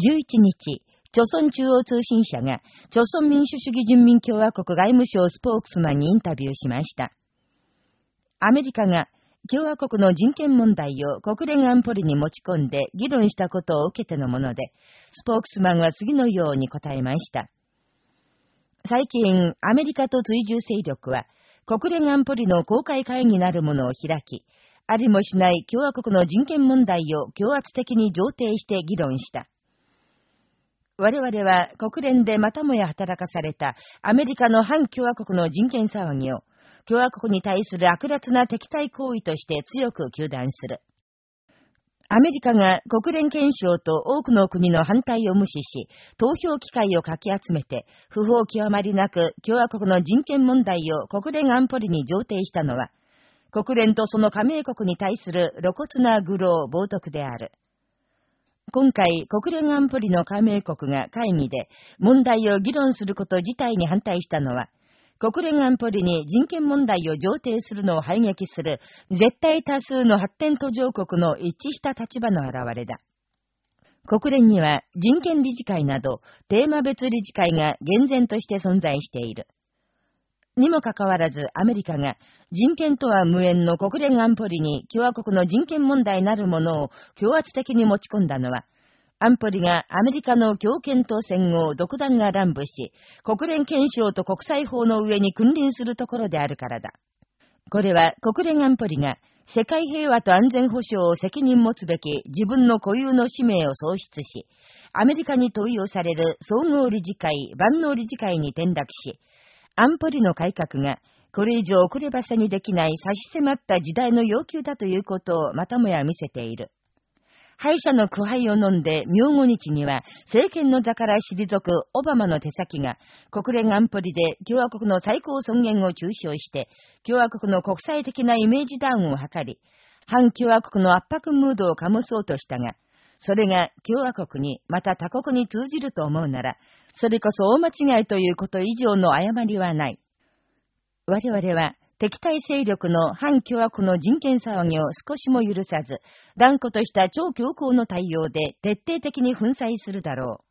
11日、朝鮮中央通信社が、朝鮮民主主義人民共和国外務省スポークスマンにインタビューしました。アメリカが、共和国の人権問題を国連安保理に持ち込んで議論したことを受けてのもので、スポークスマンは次のように答えました。最近、アメリカと追従勢力は、国連安保理の公開会議なるものを開き、ありもしない共和国の人権問題を強圧的に上呈して議論した。我々は国連でまたもや働かされたアメリカの反共和国の人権騒ぎを共和国に対する悪辣な敵対行為として強く求断する。アメリカが国連憲章と多くの国の反対を無視し、投票機会をかき集めて、不法極まりなく共和国の人権問題を国連安保理に上呈したのは、国連とその加盟国に対する露骨な愚弄、冒涜である。今回、国連安保理の加盟国が会議で問題を議論すること自体に反対したのは、国連安保理に人権問題を上呈するのを排撃する絶対多数の発展途上国の一致した立場の表れだ。国連には人権理事会などテーマ別理事会が厳然として存在している。にもかかわらずアメリカが人権とは無縁の国連安保理に共和国の人権問題なるものを強圧的に持ち込んだのは、安保理がアメリカの強権と戦後独断が乱舞し、国連憲章と国際法の上に君臨するところであるからだ。これは国連安保理が世界平和と安全保障を責任持つべき自分の固有の使命を喪失し、アメリカに問いをされる総合理事会、万能理事会に転落し、安保理の改革がこれ以上遅ればせにできない差し迫った時代の要求だということをまたもや見せている。敗者の苦杯を飲んで明後日には政権の座から退くオバマの手先が国連安保理で共和国の最高尊厳を中傷して共和国の国際的なイメージダウンを図り反共和国の圧迫ムードを醸そうとしたがそれが共和国にまた他国に通じると思うならそれこそ大間違いということ以上の誤りはない。我々は敵対勢力の反共和国の人権騒ぎを少しも許さず、断固とした超強硬の対応で徹底的に粉砕するだろう。